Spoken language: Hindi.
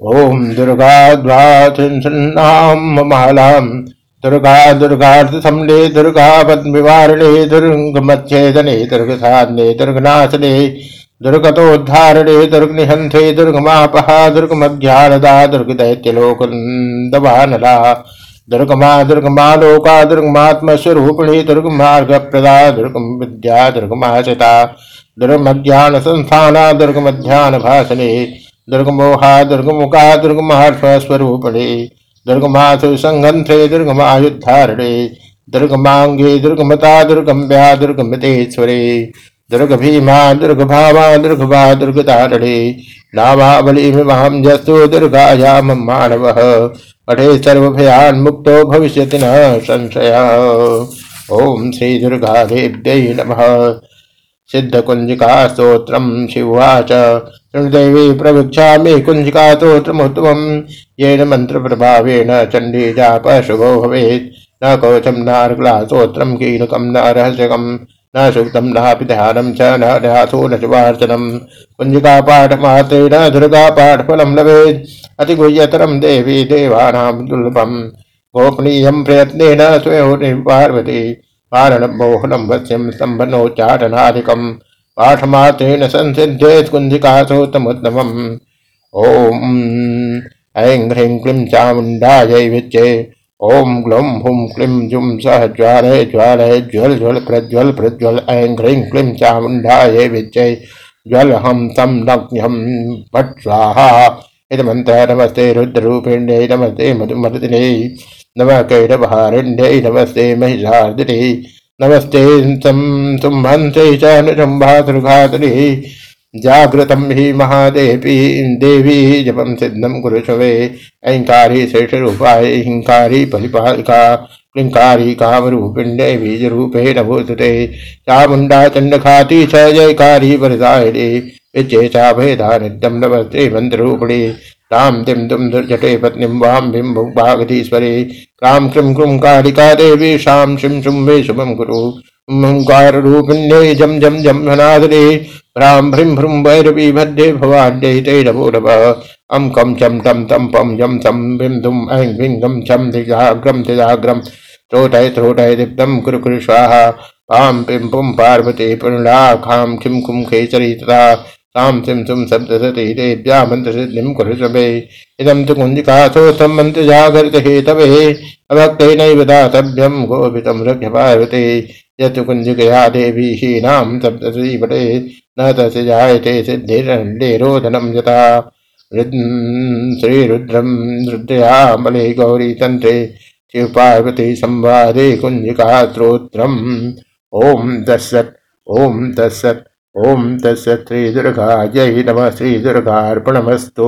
ओम दुर्गाद्वात्रिंशन्नाम दुर्गा दुर्गार्थसमले दुर्गा पद्मिवारणे दुर्गमच्छेदने दुर्गसाधने दुर्गनाशने दुर्गतोद्धारणे दुर्गनिहन्थे दुर्गमापहा दुर्गमध्यानदा दुर्गदैत्यलोकन्दवानला दुर्गमा दुर्गमालोका दुर्गमात्मस्वरूपिणी दुर्गमार्गप्रदा दुर्गम विद्या दुर्गमाचिता दुर्गमध्यान संस्थाना दुर्गमध्यान भाषणे दुर्गमोहा दुर्गमुखा दुर्गमहर्षस्वरूपिणे दुर्गमासु संगंथे दुर्गमायुद्धारणे दुर्गमांगे दुर्गमता, दुर्गम्या, दुर्गमतेश्वरे दुर्ग भीमा दुर्ग भावा दुर्ग भा दुर्गतारणे नामावलीमिमहं जस्तु दुर्गायां मानवः, पठे सर्वभयान् मुक्तो भविष्यति न संशयः। ॐ श्रीदुर्गादेव्यै नमः। सिद्धकुञ्जिका स्तोत्रम् शिवाच। शृणुदेवी प्रवृक्षामि कुञ्जिका स्तोत्रमुत्तमम् येन मन्त्रप्रभावेण चण्डी जाप शुभो भवेत्। न कवचम् नार्गला स्तोत्रम् कीलकम् न रहस्यकम् न सूक्तं नापि ध्यानं च न ध्यासो न शिवार्चनम् कुञ्जिका पाठमात्रेण दुर्गा पाठफलं लभेत्। अतिगुह्यतरं देवी देवानां दुर्लभम्। गोपनीयं प्रयत्नेन स्वयं पार्वती कारणमोहनं वश्यं स्तम्भनोच्चाटनादिकं पाठमात्रेण संसिद्धेत् कुञ्जिकासोत्तमोत्तमम् ॐ ऐं ह्रीं क्लीं चामुण्डायै विच्चे। ओम ग्लुम हुम क्लीं जुम सह ज्वालय ज्वालय ज्वल ज्वल प्रज्वल प्रज्वल ऐं ह्रीं क्लीं चामुण्डायै विच्चे। ज्वल हम तम नग्न्यम भट् स्वाहा। इदमन्त्र नमस्ते रुद्ररूपिण्यै नमस्ते मधुमर्दिने। नमः कैरवहारिण्यै नमस्ते महिषार्दिने, नमस्ते अनुशम्भातृघातुरे जागृतं हि महादेवी, देवी जपं सिद्धं कुरुशवे ऐङ्कारी शेषरूपाय हिङ्कारी परिपालिका क्लिङ्कारी कामरूपिण्यै बीजरूपेण भूतते चामुण्डा चण्डखाती च जयकारी वरदायिनी विचेता भेदा नित्यं नमस्ते मन्त्ररूपिणी तां तिं तुं दुर्जटे पत्नीं वां बिं भुग्भागधीश्वरे क्रां क्रीं क्रूं कालिका देवी, शां शिं शुं मे शुभं कुरु। ओङ्काररूपिण्यै जं जं जं हनादरे ह्रां भ्रीं भ्रूं भैरवी भद्रे भवान्यै ते नमो नमः अं कं चं तं तं पं जं तं बिं दुं ऐं ह्रीं गं छं दिजाग्रं दिजाग्रं त्रोटय त्रोटय दीप्तं कुरु कुरु स्वाहा। पां पिं पुं पार्वती पुनलाखां खिं कुं खेचरी तथा तां सिं सुं सप्तसती देव्या मन्त्रसिद्धिं कुरु समे इदं तु मन्त्रजागरितहेतवे। अभक्तैनैव दातव्यं गोपितं रक्ष पार्वते यत् कुञ्जिकया देवी हीनां सप्तसतीपटे न तस्य जायते सिद्धिरण्डेरोधनं यथा। श्रीरुद्रं रुद्रया मले गौरीतन्त्रे। शिवपार्वती संवादे कुञ्जिका स्त्रोत्रम् ॐ दशत् ॐ दशत् ओम श्री दुर्गा जय नम श्री दुर्गार्पणमस्तु